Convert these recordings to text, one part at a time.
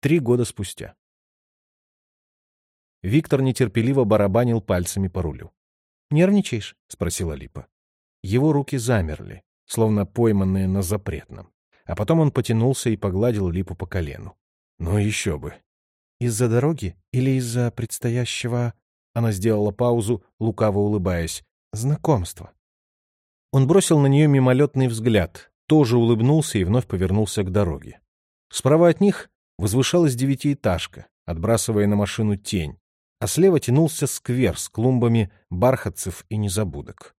Три года спустя. Виктор нетерпеливо барабанил пальцами по рулю. «Нервничаешь?» — спросила Липа. Его руки замерли, словно пойманные на запретном. А потом он потянулся и погладил Липу по колену. Ну еще бы. «Из-за дороги или из-за предстоящего...» Она сделала паузу, лукаво улыбаясь. «Знакомство». Он бросил на нее мимолетный взгляд, тоже улыбнулся и вновь повернулся к дороге. Справа от них возвышалась девятиэтажка, отбрасывая на машину тень, а слева тянулся сквер с клумбами бархатцев и незабудок.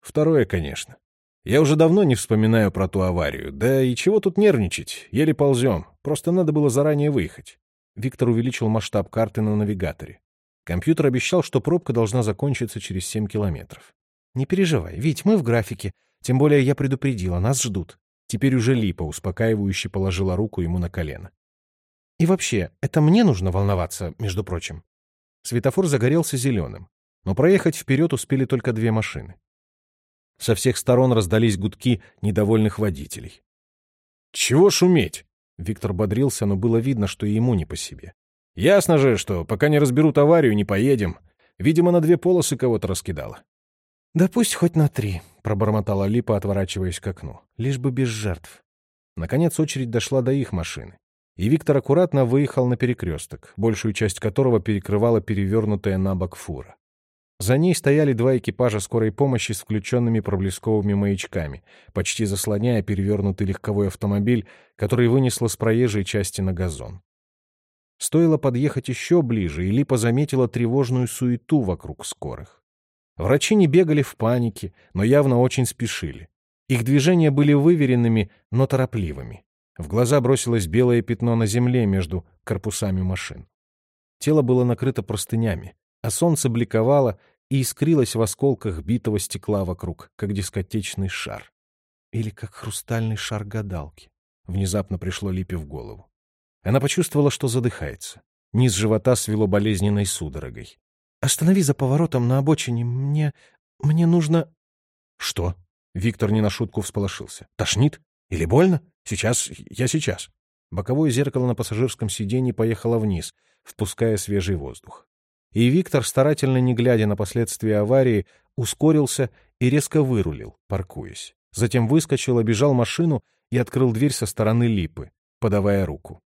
Второе, конечно. Я уже давно не вспоминаю про ту аварию. Да и чего тут нервничать? Еле ползем. Просто надо было заранее выехать. Виктор увеличил масштаб карты на навигаторе. Компьютер обещал, что пробка должна закончиться через 7 километров. «Не переживай, Вить, мы в графике. Тем более я предупредила, нас ждут». Теперь уже Липа успокаивающе положила руку ему на колено. «И вообще, это мне нужно волноваться, между прочим». Светофор загорелся зеленым, но проехать вперед успели только две машины. Со всех сторон раздались гудки недовольных водителей. «Чего шуметь?» Виктор бодрился, но было видно, что и ему не по себе. «Ясно же, что пока не разберут аварию, не поедем. Видимо, на две полосы кого-то раскидало». «Да пусть хоть на три», — пробормотала Липа, отворачиваясь к окну. «Лишь бы без жертв». Наконец очередь дошла до их машины и Виктор аккуратно выехал на перекресток, большую часть которого перекрывала перевернутая на бок фура. За ней стояли два экипажа скорой помощи с включенными проблесковыми маячками, почти заслоняя перевернутый легковой автомобиль, который вынесло с проезжей части на газон. Стоило подъехать еще ближе, и Липа заметила тревожную суету вокруг скорых. Врачи не бегали в панике, но явно очень спешили. Их движения были выверенными, но торопливыми. В глаза бросилось белое пятно на земле между корпусами машин. Тело было накрыто простынями, а солнце бликовало и искрилось в осколках битого стекла вокруг, как дискотечный шар. Или как хрустальный шар гадалки. Внезапно пришло Липе в голову. Она почувствовала, что задыхается. Низ живота свело болезненной судорогой. «Останови за поворотом на обочине. Мне... мне нужно...» «Что?» Виктор не на шутку всполошился. «Тошнит? Или больно? Сейчас, я сейчас. Боковое зеркало на пассажирском сиденье поехало вниз, впуская свежий воздух. И Виктор, старательно не глядя на последствия аварии, ускорился и резко вырулил, паркуясь. Затем выскочил, обежал машину и открыл дверь со стороны липы, подавая руку.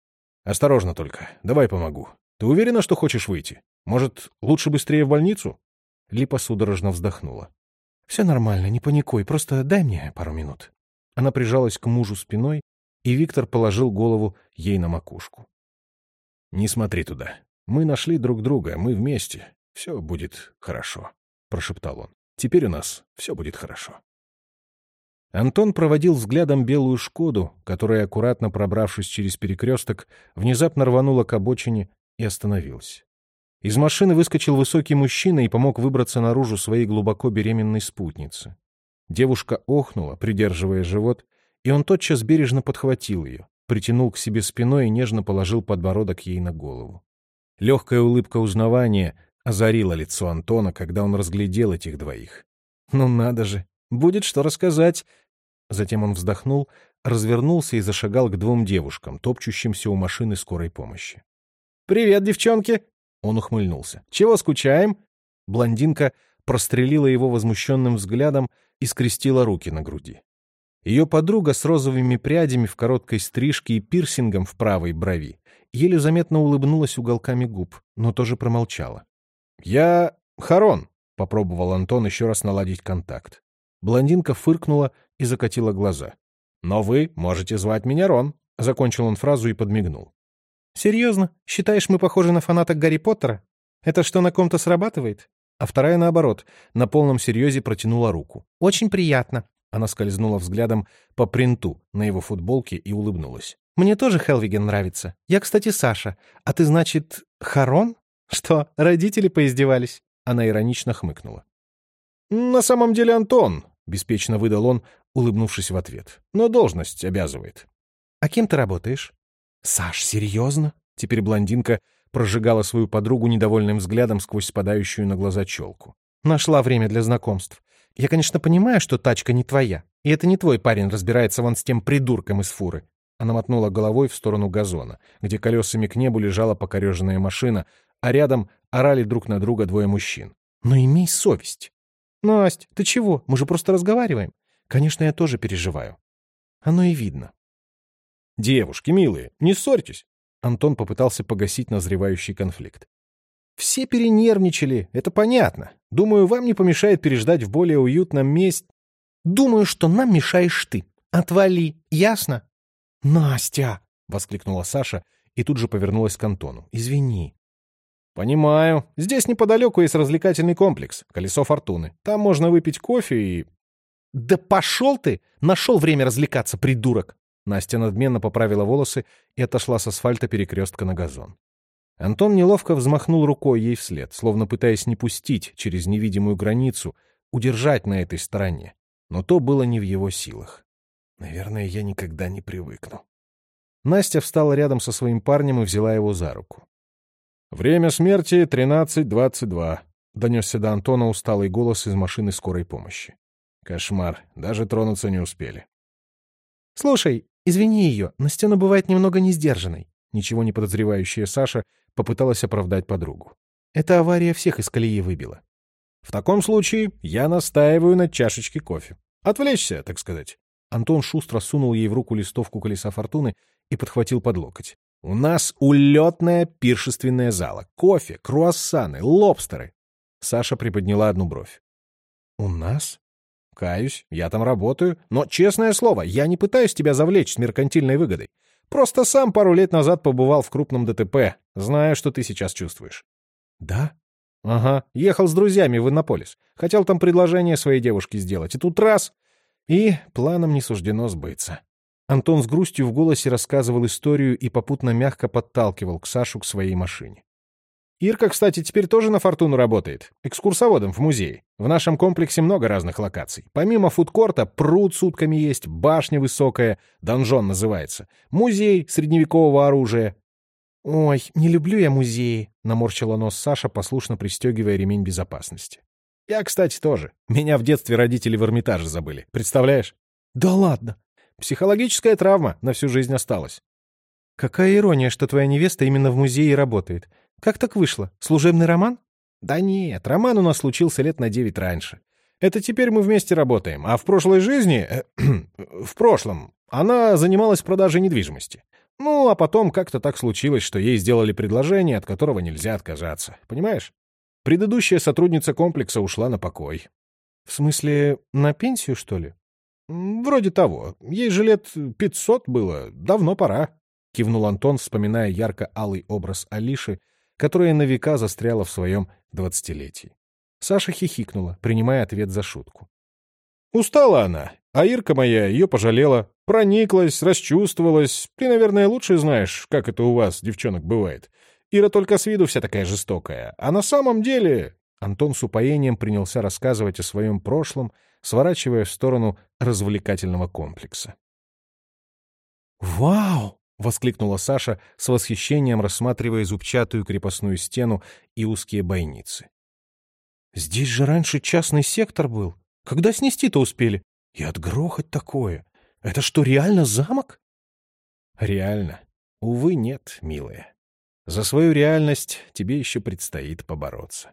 «Осторожно только, давай помогу. Ты уверена, что хочешь выйти? Может, лучше быстрее в больницу?» Липа судорожно вздохнула. «Все нормально, не паникуй, просто дай мне пару минут». Она прижалась к мужу спиной, и Виктор положил голову ей на макушку. «Не смотри туда. Мы нашли друг друга, мы вместе. Все будет хорошо», — прошептал он. «Теперь у нас все будет хорошо». Антон проводил взглядом белую «Шкоду», которая, аккуратно пробравшись через перекресток, внезапно рванула к обочине и остановилась. Из машины выскочил высокий мужчина и помог выбраться наружу своей глубоко беременной спутнице. Девушка охнула, придерживая живот, и он тотчас бережно подхватил ее, притянул к себе спиной и нежно положил подбородок ей на голову. Легкая улыбка узнавания озарила лицо Антона, когда он разглядел этих двоих. «Ну надо же! Будет что рассказать!» Затем он вздохнул, развернулся и зашагал к двум девушкам, топчущимся у машины скорой помощи. «Привет, девчонки!» Он ухмыльнулся. «Чего скучаем?» Блондинка прострелила его возмущенным взглядом, и скрестила руки на груди. Ее подруга с розовыми прядями в короткой стрижке и пирсингом в правой брови еле заметно улыбнулась уголками губ, но тоже промолчала. «Я Харон», — попробовал Антон еще раз наладить контакт. Блондинка фыркнула и закатила глаза. «Но вы можете звать меня Рон», — закончил он фразу и подмигнул. «Серьезно? Считаешь, мы похожи на фанаток Гарри Поттера? Это что, на ком-то срабатывает? А вторая, наоборот, на полном серьезе протянула руку. «Очень приятно». Она скользнула взглядом по принту на его футболке и улыбнулась. «Мне тоже Хелвиген нравится. Я, кстати, Саша. А ты, значит, Харон? Что, родители поиздевались?» Она иронично хмыкнула. «На самом деле Антон», — беспечно выдал он, улыбнувшись в ответ. «Но должность обязывает». «А кем ты работаешь?» «Саш, серьезно?» Теперь блондинка прожигала свою подругу недовольным взглядом сквозь спадающую на глаза челку. «Нашла время для знакомств. Я, конечно, понимаю, что тачка не твоя, и это не твой парень разбирается вон с тем придурком из фуры. Она мотнула головой в сторону газона, где колесами к небу лежала покореженная машина, а рядом орали друг на друга двое мужчин. «Но имей совесть!» «Насть, ты чего? Мы же просто разговариваем. Конечно, я тоже переживаю. Оно и видно». «Девушки, милые, не ссорьтесь!» Антон попытался погасить назревающий конфликт. «Все перенервничали, это понятно. Думаю, вам не помешает переждать в более уютном месте...» «Думаю, что нам мешаешь ты. Отвали, ясно?» «Настя!» — воскликнула Саша и тут же повернулась к Антону. «Извини». «Понимаю. Здесь неподалеку есть развлекательный комплекс, колесо фортуны. Там можно выпить кофе и...» «Да пошел ты! Нашел время развлекаться, придурок!» Настя надменно поправила волосы и отошла с асфальта перекрестка на газон. Антон неловко взмахнул рукой ей вслед, словно пытаясь не пустить через невидимую границу, удержать на этой стороне. Но то было не в его силах. Наверное, я никогда не привыкну. Настя встала рядом со своим парнем и взяла его за руку. «Время смерти — 13.22», — донесся до Антона усталый голос из машины скорой помощи. Кошмар, даже тронуться не успели. «Слушай, извини ее, Настена бывает немного несдержанной», ничего не подозревающая Саша попыталась оправдать подругу. «Эта авария всех из колеи выбила». «В таком случае я настаиваю на чашечке кофе. Отвлечься, так сказать. Антон шустро сунул ей в руку листовку колеса фортуны и подхватил под локоть. «У нас улетная пиршественная зала. Кофе, круассаны, лобстеры». Саша приподняла одну бровь. «У нас?» «Каюсь, я там работаю, но, честное слово, я не пытаюсь тебя завлечь с меркантильной выгодой. Просто сам пару лет назад побывал в крупном ДТП. Знаю, что ты сейчас чувствуешь». «Да?» «Ага, ехал с друзьями в Иннополис. Хотел там предложение своей девушке сделать. И тут раз и планам не суждено сбыться. Антон с грустью в голосе рассказывал историю и попутно мягко подталкивал к Сашу к своей машине. Ирка, кстати, теперь тоже на «Фортуну» работает. Экскурсоводом в музее. В нашем комплексе много разных локаций. Помимо фудкорта, пруд сутками есть, башня высокая, донжон называется, музей средневекового оружия. «Ой, не люблю я музеи», — наморщила нос Саша, послушно пристегивая ремень безопасности. Я, кстати, тоже. Меня в детстве родители в Эрмитаже забыли. Представляешь? Да ладно. Психологическая травма на всю жизнь осталась. Какая ирония, что твоя невеста именно в музее работает. Как так вышло? Служебный роман? Да нет, роман у нас случился лет на девять раньше. Это теперь мы вместе работаем. А в прошлой жизни... Э, в прошлом она занималась продажей недвижимости. Ну, а потом как-то так случилось, что ей сделали предложение, от которого нельзя отказаться. Понимаешь? Предыдущая сотрудница комплекса ушла на покой. В смысле, на пенсию, что ли? Вроде того. Ей же лет пятьсот было. Давно пора. Кивнул Антон, вспоминая ярко-алый образ Алиши, которая на века застряла в своем двадцатилетии. Саша хихикнула, принимая ответ за шутку. Устала она, а Ирка моя ее пожалела, прониклась, расчувствовалась. Ты, наверное, лучше знаешь, как это у вас, девчонок, бывает. Ира только с виду вся такая жестокая. А на самом деле...» Антон с упоением принялся рассказывать о своем прошлом, сворачивая в сторону развлекательного комплекса. «Вау!» — воскликнула Саша с восхищением, рассматривая зубчатую крепостную стену и узкие бойницы. «Здесь же раньше частный сектор был. Когда снести-то успели? И отгрохать такое. Это что, реально замок?» «Реально. Увы, нет, милая. За свою реальность тебе еще предстоит побороться.